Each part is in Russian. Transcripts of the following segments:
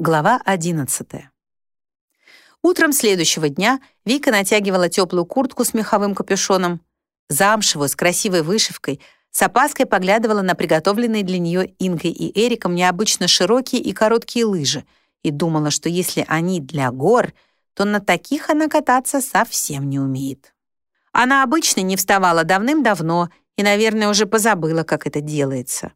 Глава 11. Утром следующего дня Вика натягивала теплую куртку с меховым капюшоном, замшевую, с красивой вышивкой, с опаской поглядывала на приготовленные для нее Ингой и Эриком необычно широкие и короткие лыжи и думала, что если они для гор, то на таких она кататься совсем не умеет. Она обычно не вставала давным-давно и, наверное, уже позабыла, как это делается.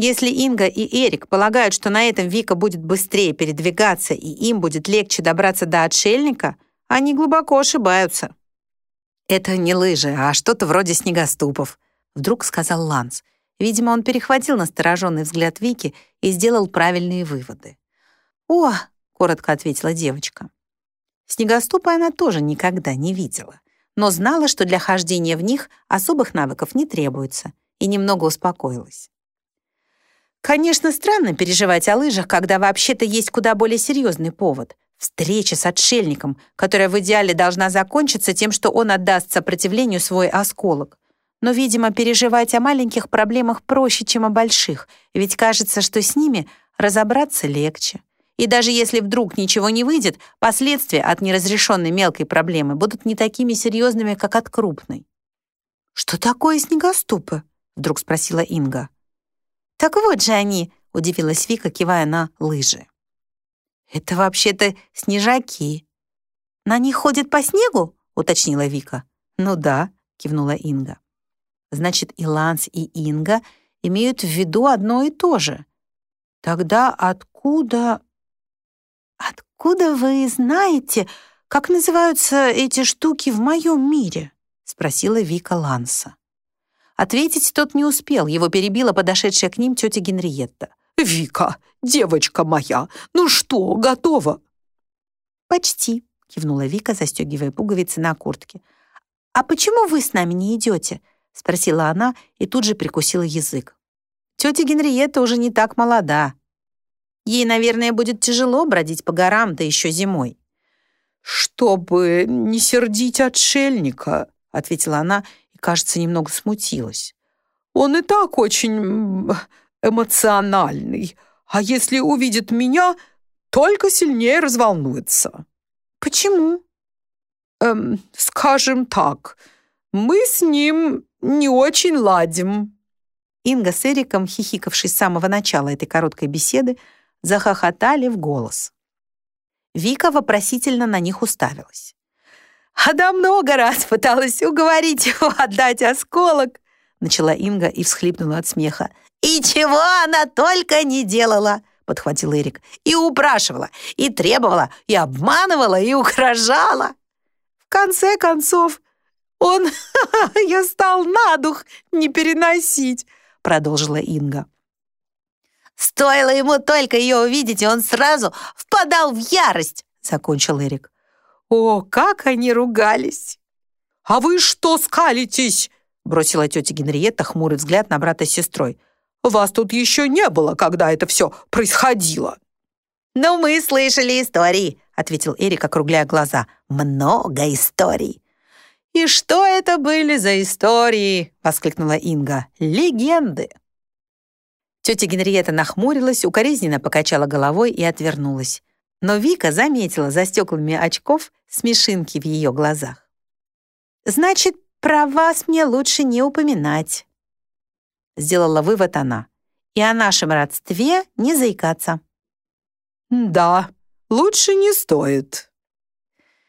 Если Инга и Эрик полагают, что на этом Вика будет быстрее передвигаться и им будет легче добраться до отшельника, они глубоко ошибаются. «Это не лыжи, а что-то вроде снегоступов», — вдруг сказал Ланс. Видимо, он перехватил настороженный взгляд Вики и сделал правильные выводы. «О!» — коротко ответила девочка. Снегоступы она тоже никогда не видела, но знала, что для хождения в них особых навыков не требуется, и немного успокоилась. Конечно, странно переживать о лыжах, когда вообще-то есть куда более серьезный повод. Встреча с отшельником, которая в идеале должна закончиться тем, что он отдаст сопротивлению свой осколок. Но, видимо, переживать о маленьких проблемах проще, чем о больших, ведь кажется, что с ними разобраться легче. И даже если вдруг ничего не выйдет, последствия от неразрешенной мелкой проблемы будут не такими серьезными, как от крупной. «Что такое снегоступы?» — вдруг спросила Инга. «Так вот же они!» — удивилась Вика, кивая на лыжи. «Это вообще-то снежаки». «На них ходят по снегу?» — уточнила Вика. «Ну да», — кивнула Инга. «Значит, и Ланс, и Инга имеют в виду одно и то же. Тогда откуда...» «Откуда вы знаете, как называются эти штуки в моем мире?» — спросила Вика Ланса. Ответить тот не успел, его перебила подошедшая к ним тетя Генриетта. «Вика, девочка моя, ну что, готова?» «Почти», — кивнула Вика, застегивая пуговицы на куртке. «А почему вы с нами не идете?» — спросила она и тут же прикусила язык. Тетя Генриетта уже не так молода. Ей, наверное, будет тяжело бродить по горам, да еще зимой. «Чтобы не сердить отшельника», — ответила она кажется, немного смутилась. «Он и так очень эмоциональный, а если увидит меня, только сильнее разволнуется». «Почему?» «Эм, скажем так, мы с ним не очень ладим». Инга с Эриком, хихикавшись с самого начала этой короткой беседы, захохотали в голос. Вика вопросительно на них уставилась. Она много раз пыталась уговорить его отдать осколок, начала Инга и всхлипнула от смеха. «И чего она только не делала!» — подхватил Эрик. «И упрашивала, и требовала, и обманывала, и угрожала. В конце концов, он я стал на дух не переносить», — продолжила Инга. «Стоило ему только ее увидеть, и он сразу впадал в ярость», — закончил Эрик. О, как они ругались! «А вы что скалитесь?» бросила тетя Генриетта хмурый взгляд на брата с сестрой. «Вас тут еще не было, когда это все происходило». «Ну, мы слышали истории», — ответил Эрик, округляя глаза. «Много историй». «И что это были за истории?» — воскликнула Инга. «Легенды». Тетя Генриетта нахмурилась, укоризненно покачала головой и отвернулась но Вика заметила за стеклами очков смешинки в ее глазах. «Значит, про вас мне лучше не упоминать», — сделала вывод она, «и о нашем родстве не заикаться». «Да, лучше не стоит».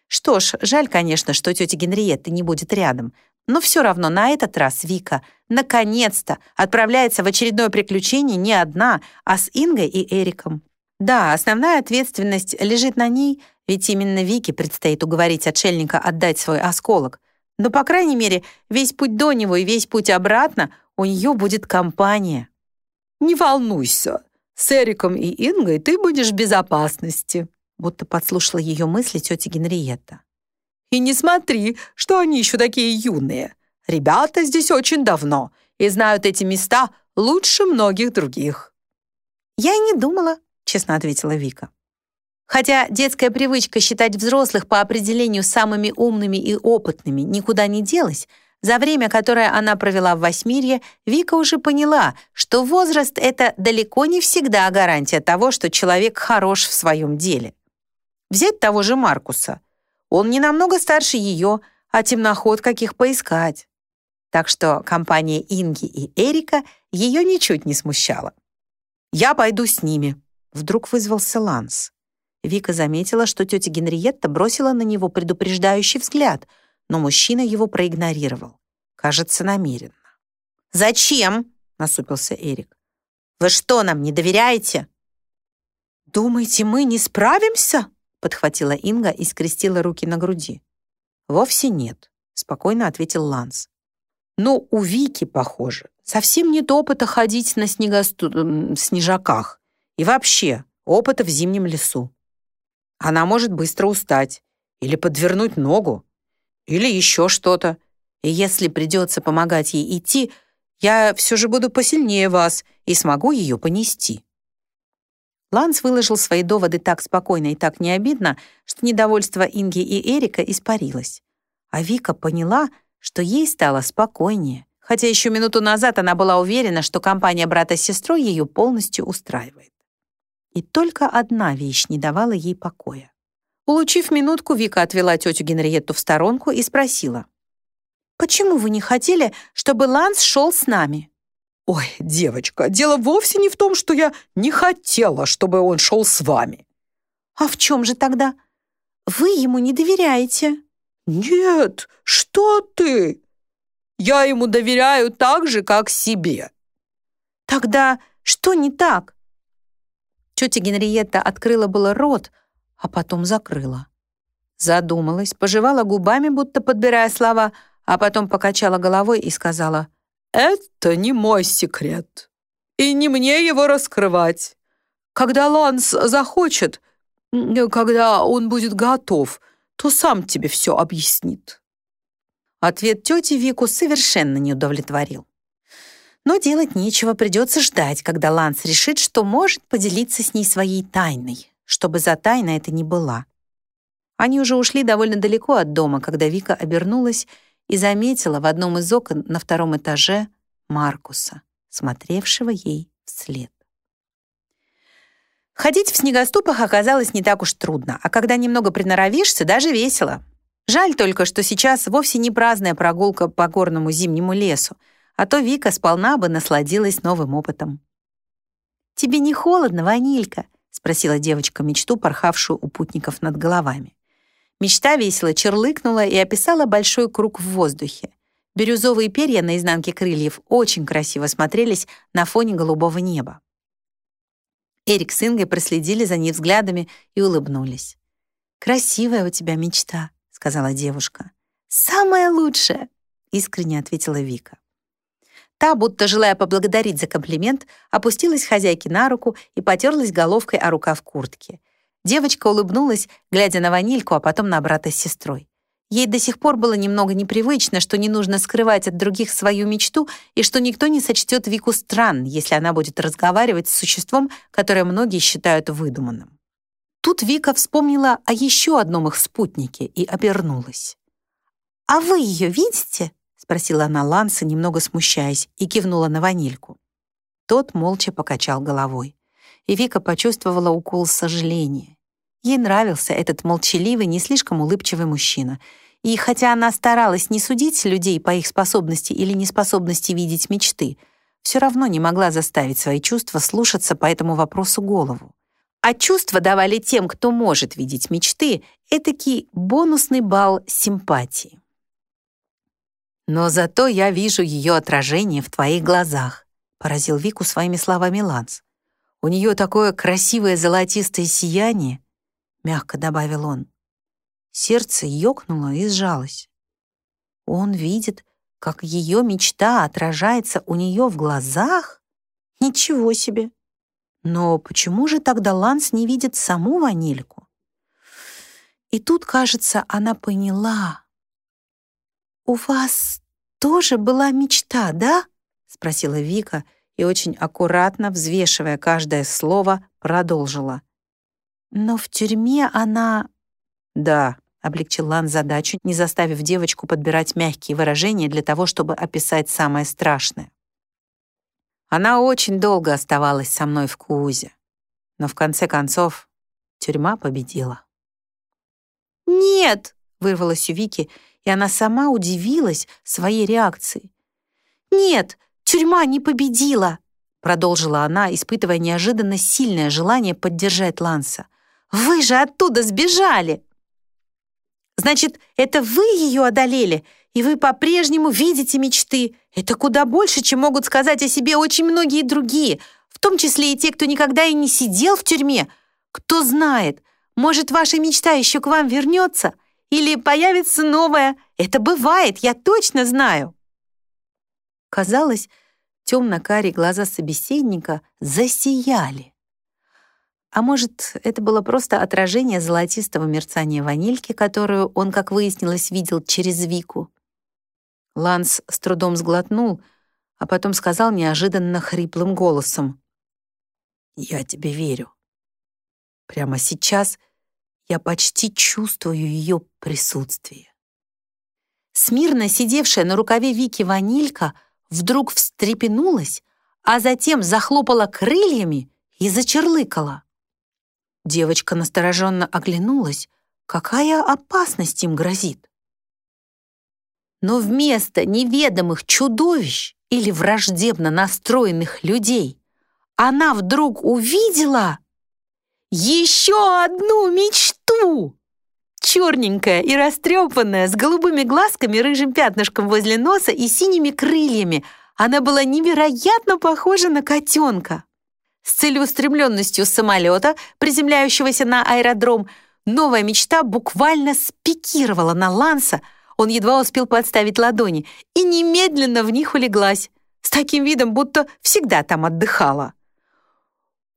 Что ж, жаль, конечно, что тетя Генриетта не будет рядом, но все равно на этот раз Вика наконец-то отправляется в очередное приключение не одна, а с Ингой и Эриком. Да, основная ответственность лежит на ней, ведь именно Вике предстоит уговорить отшельника отдать свой осколок. Но, по крайней мере, весь путь до него и весь путь обратно у нее будет компания. «Не волнуйся, с Эриком и Ингой ты будешь в безопасности», будто подслушала ее мысли тетя Генриетта. «И не смотри, что они еще такие юные. Ребята здесь очень давно и знают эти места лучше многих других». «Я и не думала», честно ответила Вика. Хотя детская привычка считать взрослых по определению самыми умными и опытными никуда не делась, За время, которое она провела в Восьмирье, Вика уже поняла, что возраст — это далеко не всегда гарантия того, что человек хорош в своем деле. Взять того же Маркуса. Он не намного старше ее, а темноход каких поискать. Так что компания Инги и Эрика ее ничуть не смущала. «Я пойду с ними», — вдруг вызвался Ланс. Вика заметила, что тетя Генриетта бросила на него предупреждающий взгляд, но мужчина его проигнорировал. Кажется, намеренно. «Зачем?» — насупился Эрик. «Вы что, нам не доверяете?» «Думаете, мы не справимся?» — подхватила Инга и скрестила руки на груди. «Вовсе нет», — спокойно ответил Ланс. «Но у Вики, похоже, совсем нет опыта ходить на снегосту... снежаках и вообще опыта в зимнем лесу. Она может быстро устать или подвернуть ногу, или еще что-то. И если придется помогать ей идти, я все же буду посильнее вас и смогу ее понести». Ланс выложил свои доводы так спокойно и так необидно, что недовольство Инги и Эрика испарилось. А Вика поняла, что ей стало спокойнее, хотя еще минуту назад она была уверена, что компания брата с сестрой ее полностью устраивает. И только одна вещь не давала ей покоя. Улучив минутку, Вика отвела тетю Генриетту в сторонку и спросила. «Почему вы не хотели, чтобы Ланс шел с нами?» «Ой, девочка, дело вовсе не в том, что я не хотела, чтобы он шел с вами». «А в чем же тогда? Вы ему не доверяете?» «Нет, что ты? Я ему доверяю так же, как себе». «Тогда что не так?» Тетя Генриетта открыла было рот, а потом закрыла. Задумалась, пожевала губами, будто подбирая слова, а потом покачала головой и сказала, «Это не мой секрет, и не мне его раскрывать. Когда Ланс захочет, когда он будет готов, то сам тебе все объяснит». Ответ тети Вику совершенно не удовлетворил. Но делать нечего, придется ждать, когда Ланс решит, что может поделиться с ней своей тайной, чтобы за тайной это не была. Они уже ушли довольно далеко от дома, когда Вика обернулась и заметила в одном из окон на втором этаже Маркуса, смотревшего ей вслед. Ходить в снегоступах оказалось не так уж трудно, а когда немного приноровишься, даже весело. Жаль только, что сейчас вовсе не праздная прогулка по горному зимнему лесу, а то Вика сполна бы насладилась новым опытом. «Тебе не холодно, Ванилька?» — спросила девочка мечту, порхавшую у путников над головами. Мечта весело черлыкнула и описала большой круг в воздухе. Бирюзовые перья на изнанке крыльев очень красиво смотрелись на фоне голубого неба. Эрик с Ингой проследили за ней взглядами и улыбнулись. «Красивая у тебя мечта», — сказала девушка. «Самая лучшая», — искренне ответила Вика. Та, будто желая поблагодарить за комплимент, опустилась хозяйке на руку и потерлась головкой о рукав куртки. Девочка улыбнулась, глядя на ванильку, а потом на брата с сестрой. Ей до сих пор было немного непривычно, что не нужно скрывать от других свою мечту и что никто не сочтет Вику странной, если она будет разговаривать с существом, которое многие считают выдуманным. Тут Вика вспомнила о еще одном их спутнике и обернулась. «А вы ее видите?» Спросила она Ланса, немного смущаясь, и кивнула на ванильку. Тот молча покачал головой. И Вика почувствовала укол сожаления. Ей нравился этот молчаливый, не слишком улыбчивый мужчина. И хотя она старалась не судить людей по их способности или неспособности видеть мечты, все равно не могла заставить свои чувства слушаться по этому вопросу голову. А чувства давали тем, кто может видеть мечты, этакий бонусный балл симпатии. «Но зато я вижу ее отражение в твоих глазах», поразил Вику своими словами Ланс. «У нее такое красивое золотистое сияние», мягко добавил он. Сердце ёкнуло и сжалось. Он видит, как ее мечта отражается у нее в глазах? Ничего себе! Но почему же тогда Ланс не видит саму ванильку? И тут, кажется, она поняла, «У вас тоже была мечта, да?» — спросила Вика и очень аккуратно, взвешивая каждое слово, продолжила. «Но в тюрьме она...» «Да», — облегчил Лан задачу, не заставив девочку подбирать мягкие выражения для того, чтобы описать самое страшное. Она очень долго оставалась со мной в Куузе, но в конце концов тюрьма победила. «Нет!» — вырвалась у Вики, и она сама удивилась своей реакцией. «Нет, тюрьма не победила!» продолжила она, испытывая неожиданно сильное желание поддержать Ланса. «Вы же оттуда сбежали!» «Значит, это вы ее одолели, и вы по-прежнему видите мечты. Это куда больше, чем могут сказать о себе очень многие другие, в том числе и те, кто никогда и не сидел в тюрьме. Кто знает, может, ваша мечта еще к вам вернется или появится новая. Это бывает, я точно знаю». Казалось, темно-карие глаза собеседника засияли. А может, это было просто отражение золотистого мерцания ванильки, которую он, как выяснилось, видел через Вику. Ланс с трудом сглотнул, а потом сказал неожиданно хриплым голосом. «Я тебе верю. Прямо сейчас я почти чувствую ее присутствие». Смирно сидевшая на рукаве Вики ванилька — вдруг встрепенулась, а затем захлопала крыльями и зачерлыкала. Девочка настороженно оглянулась, какая опасность им грозит. Но вместо неведомых чудовищ или враждебно настроенных людей она вдруг увидела еще одну мечту. Черненькая и растрепанная, с голубыми глазками, рыжим пятнышком возле носа и синими крыльями. Она была невероятно похожа на котенка. С целеустремленностью самолета, приземляющегося на аэродром, новая мечта буквально спикировала на Ланса, он едва успел подставить ладони, и немедленно в них улеглась, с таким видом, будто всегда там отдыхала.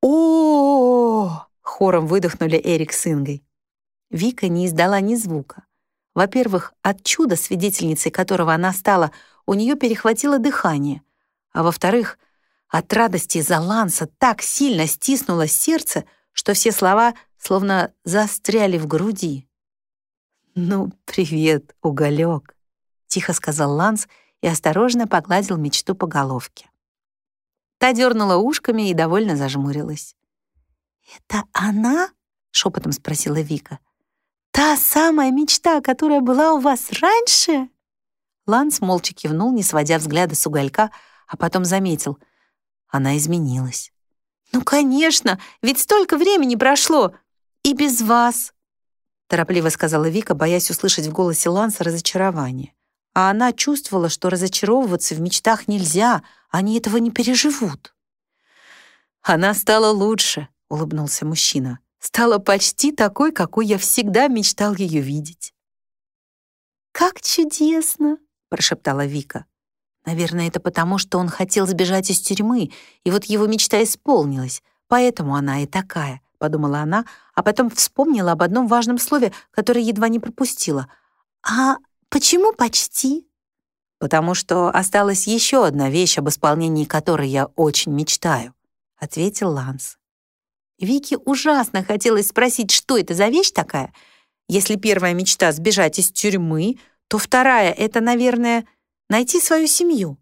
о хором выдохнули Эрик с Ингой. Вика не издала ни звука. Во-первых, от чуда, свидетельницей которого она стала, у нее перехватило дыхание. А во-вторых, от радости за Ланса так сильно стиснуло сердце, что все слова словно застряли в груди. «Ну, привет, уголек», — тихо сказал Ланс и осторожно погладил мечту по головке. Та дернула ушками и довольно зажмурилась. «Это она?» — шепотом спросила Вика. «Та самая мечта, которая была у вас раньше?» Ланс молча кивнул, не сводя взгляда с уголька, а потом заметил. Она изменилась. «Ну, конечно, ведь столько времени прошло. И без вас!» Торопливо сказала Вика, боясь услышать в голосе Ланса разочарование. А она чувствовала, что разочаровываться в мечтах нельзя, они этого не переживут. «Она стала лучше», — улыбнулся мужчина стала почти такой, какой я всегда мечтал ее видеть. «Как чудесно!» — прошептала Вика. Наверное, это потому, что он хотел сбежать из тюрьмы, и вот его мечта исполнилась, поэтому она и такая, — подумала она, а потом вспомнила об одном важном слове, которое едва не пропустила. «А почему почти?» «Потому что осталась еще одна вещь, об исполнении которой я очень мечтаю», — ответил Ланс. Вике ужасно хотелось спросить, что это за вещь такая. Если первая мечта — сбежать из тюрьмы, то вторая — это, наверное, найти свою семью.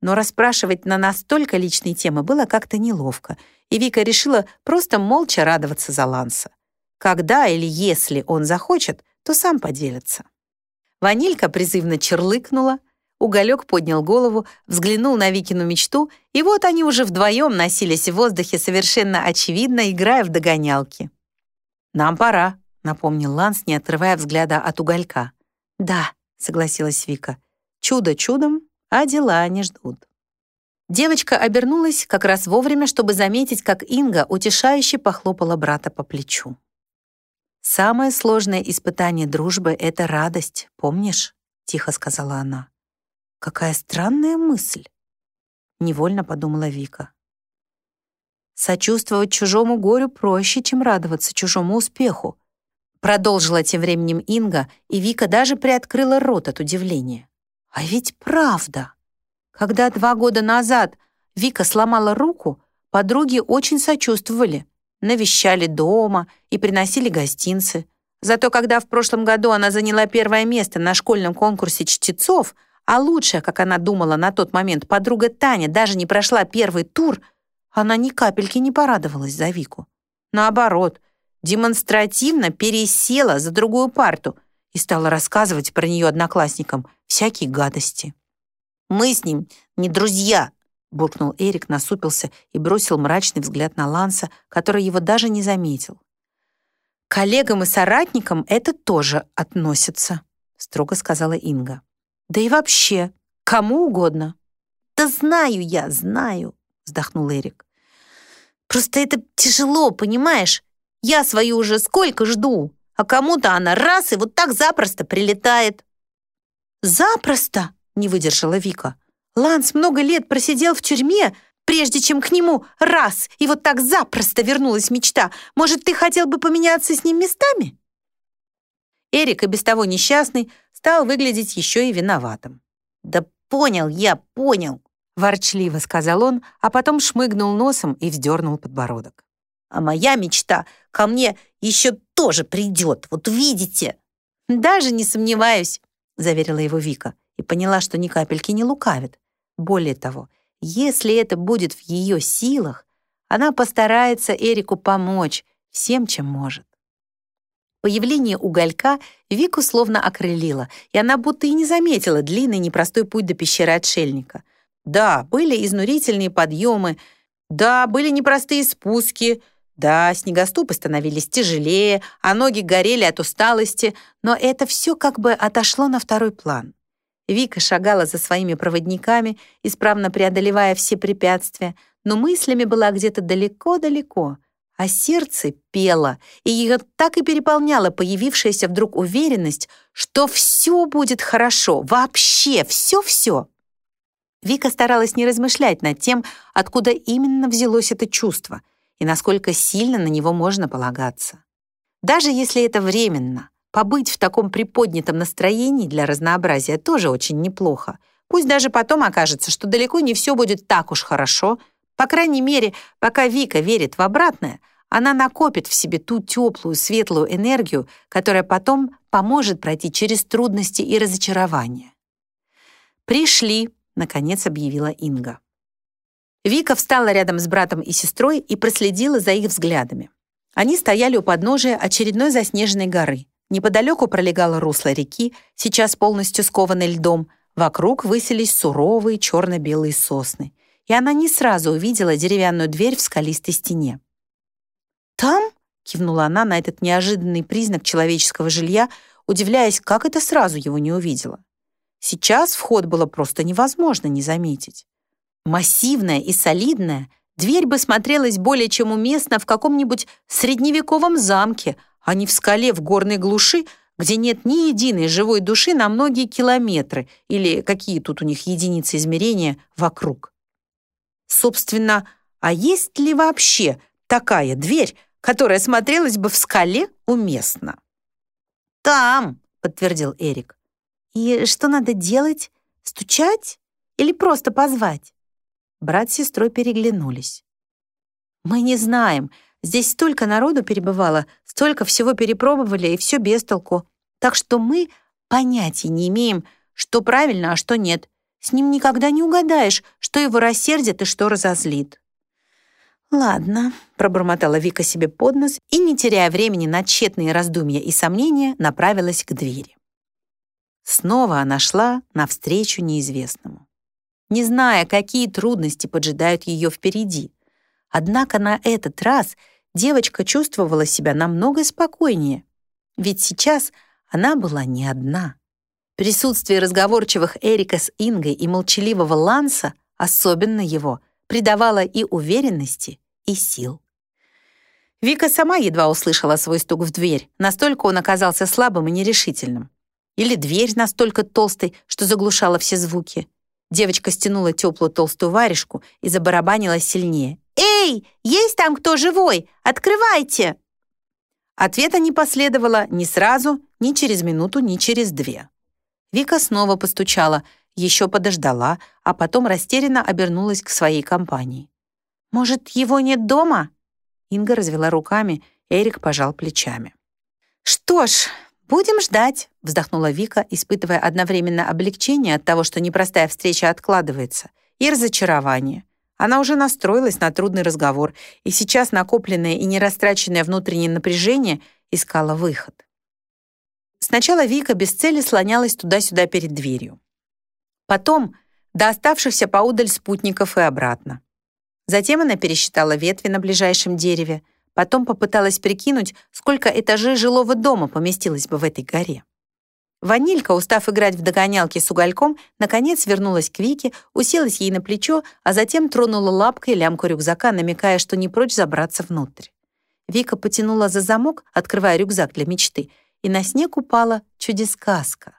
Но расспрашивать на настолько личные темы было как-то неловко, и Вика решила просто молча радоваться за Ланса. Когда или если он захочет, то сам поделится. Ванилька призывно черлыкнула, Уголек поднял голову, взглянул на Викину мечту, и вот они уже вдвоем носились в воздухе совершенно очевидно, играя в догонялки. «Нам пора», — напомнил Ланс, не отрывая взгляда от уголька. «Да», — согласилась Вика. «Чудо чудом, а дела не ждут». Девочка обернулась как раз вовремя, чтобы заметить, как Инга утешающе похлопала брата по плечу. «Самое сложное испытание дружбы — это радость, помнишь?» — тихо сказала она. Какая странная мысль, невольно подумала Вика. Сочувствовать чужому горю проще, чем радоваться чужому успеху. Продолжила тем временем Инга, и Вика даже приоткрыла рот от удивления. А ведь правда. Когда два года назад Вика сломала руку, подруги очень сочувствовали, навещали дома и приносили гостинцы. Зато когда в прошлом году она заняла первое место на школьном конкурсе чтецов, а лучшая, как она думала на тот момент, подруга Таня даже не прошла первый тур, она ни капельки не порадовалась за Вику. Наоборот, демонстративно пересела за другую парту и стала рассказывать про нее одноклассникам всякие гадости. «Мы с ним не друзья», — буркнул Эрик, насупился и бросил мрачный взгляд на Ланса, который его даже не заметил. «Коллегам и соратникам это тоже относится», — строго сказала Инга. «Да и вообще, кому угодно». «Да знаю я, знаю», — вздохнул Эрик. «Просто это тяжело, понимаешь? Я свою уже сколько жду, а кому-то она раз и вот так запросто прилетает». «Запросто?» — не выдержала Вика. «Ланс много лет просидел в тюрьме, прежде чем к нему раз, и вот так запросто вернулась мечта. Может, ты хотел бы поменяться с ним местами?» Эрик, и без того несчастный, стал выглядеть еще и виноватым. «Да понял я, понял», — ворчливо сказал он, а потом шмыгнул носом и вздернул подбородок. «А моя мечта ко мне еще тоже придет, вот видите». «Даже не сомневаюсь», — заверила его Вика и поняла, что ни капельки не лукавит. Более того, если это будет в ее силах, она постарается Эрику помочь всем, чем может. Появление уголька Вику словно окрылило, и она будто и не заметила длинный непростой путь до пещеры отшельника. Да, были изнурительные подъемы, да, были непростые спуски, да, снегоступы становились тяжелее, а ноги горели от усталости, но это все как бы отошло на второй план. Вика шагала за своими проводниками, исправно преодолевая все препятствия, но мыслями была где-то далеко-далеко, а сердце пело, и ее так и переполняла появившаяся вдруг уверенность, что все будет хорошо, вообще все-все. Вика старалась не размышлять над тем, откуда именно взялось это чувство и насколько сильно на него можно полагаться. Даже если это временно, Побыть в таком приподнятом настроении для разнообразия тоже очень неплохо. Пусть даже потом окажется, что далеко не все будет так уж хорошо. По крайней мере, пока Вика верит в обратное, она накопит в себе ту теплую, светлую энергию, которая потом поможет пройти через трудности и разочарования. «Пришли», — наконец объявила Инга. Вика встала рядом с братом и сестрой и проследила за их взглядами. Они стояли у подножия очередной заснеженной горы. Неподалеку пролегало русло реки, сейчас полностью скованной льдом. Вокруг высились суровые черно-белые сосны. И она не сразу увидела деревянную дверь в скалистой стене. «Там?» — кивнула она на этот неожиданный признак человеческого жилья, удивляясь, как это сразу его не увидела. Сейчас вход было просто невозможно не заметить. Массивная и солидная, дверь бы смотрелась более чем уместно в каком-нибудь средневековом замке, а не в скале в горной глуши, где нет ни единой живой души на многие километры или какие тут у них единицы измерения вокруг. Собственно, а есть ли вообще такая дверь, которая смотрелась бы в скале уместно? «Там», — подтвердил Эрик. «И что надо делать? Стучать или просто позвать?» Брат с сестрой переглянулись. «Мы не знаем. Здесь столько народу перебывало, столько всего перепробовали, и все без толку. Так что мы понятия не имеем, что правильно, а что нет. С ним никогда не угадаешь, что его рассердит и что разозлит. «Ладно», — пробормотала Вика себе под нос и, не теряя времени на тщетные раздумья и сомнения, направилась к двери. Снова она шла навстречу неизвестному. Не зная, какие трудности поджидают ее впереди. Однако на этот раз — девочка чувствовала себя намного спокойнее. Ведь сейчас она была не одна. Присутствие разговорчивых Эрика с Ингой и молчаливого Ланса, особенно его, придавало и уверенности, и сил. Вика сама едва услышала свой стук в дверь, настолько он оказался слабым и нерешительным. Или дверь настолько толстой, что заглушала все звуки. Девочка стянула теплую толстую варежку и забарабанила сильнее. «Эй, есть там кто живой? Открывайте!» Ответа не последовало ни сразу, ни через минуту, ни через две. Вика снова постучала, еще подождала, а потом растерянно обернулась к своей компании. «Может, его нет дома?» Инга развела руками, Эрик пожал плечами. «Что ж, будем ждать», — вздохнула Вика, испытывая одновременно облегчение от того, что непростая встреча откладывается, и разочарование. Она уже настроилась на трудный разговор, и сейчас накопленное и нерастраченное внутреннее напряжение искало выход. Сначала Вика без цели слонялась туда-сюда перед дверью. Потом до оставшихся поудаль спутников и обратно. Затем она пересчитала ветви на ближайшем дереве, потом попыталась прикинуть, сколько этажей жилого дома поместилось бы в этой горе. Ванилька, устав играть в догонялки с угольком, наконец вернулась к Вике, уселась ей на плечо, а затем тронула лапкой лямку рюкзака, намекая, что не прочь забраться внутрь. Вика потянула за замок, открывая рюкзак для мечты, и на снег упала чудесказка.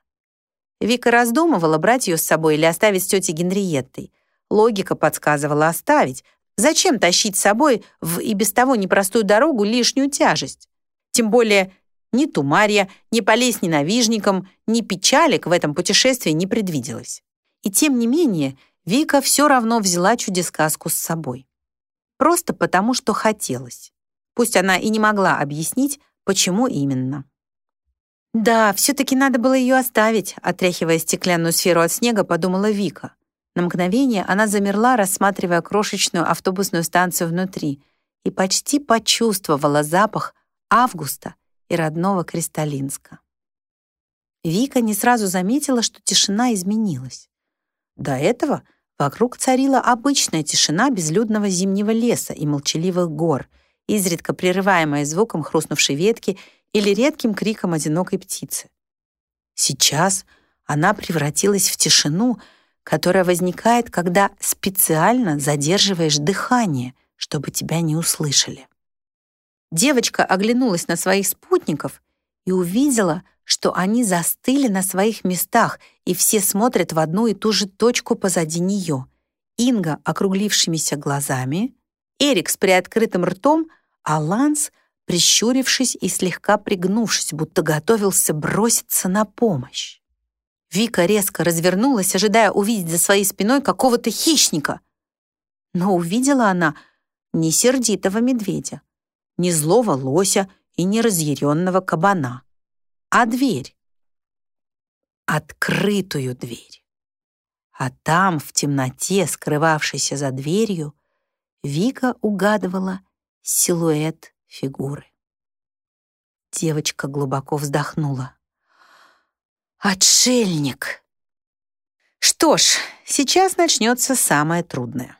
Вика раздумывала, брать ее с собой или оставить с тетей Генриеттой. Логика подсказывала оставить. Зачем тащить с собой в и без того непростую дорогу лишнюю тяжесть? Тем более ни Тумарья, ни полей с ненавижником, ни печалек в этом путешествии не предвиделось. И тем не менее, Вика все равно взяла чудесказку с собой. Просто потому, что хотелось. Пусть она и не могла объяснить, почему именно. «Да, все-таки надо было ее оставить», отряхивая стеклянную сферу от снега, подумала Вика. На мгновение она замерла, рассматривая крошечную автобусную станцию внутри, и почти почувствовала запах августа и родного Кристалинска. Вика не сразу заметила, что тишина изменилась. До этого вокруг царила обычная тишина безлюдного зимнего леса и молчаливых гор, изредка прерываемая звуком хрустнувшей ветки или редким криком одинокой птицы. Сейчас она превратилась в тишину, которая возникает, когда специально задерживаешь дыхание, чтобы тебя не услышали. Девочка оглянулась на своих спутников и увидела, что они застыли на своих местах и все смотрят в одну и ту же точку позади нее. Инга округлившимися глазами, Эрик с приоткрытым ртом, а Ланс — прищурившись и слегка пригнувшись, будто готовился броситься на помощь. Вика резко развернулась, ожидая увидеть за своей спиной какого-то хищника. Но увидела она не сердитого медведя, не злого лося и не разъяренного кабана, а дверь. Открытую дверь. А там, в темноте, скрывавшейся за дверью, Вика угадывала силуэт фигуры. Девочка глубоко вздохнула. «Отшельник!» Что ж, сейчас начнется самое трудное.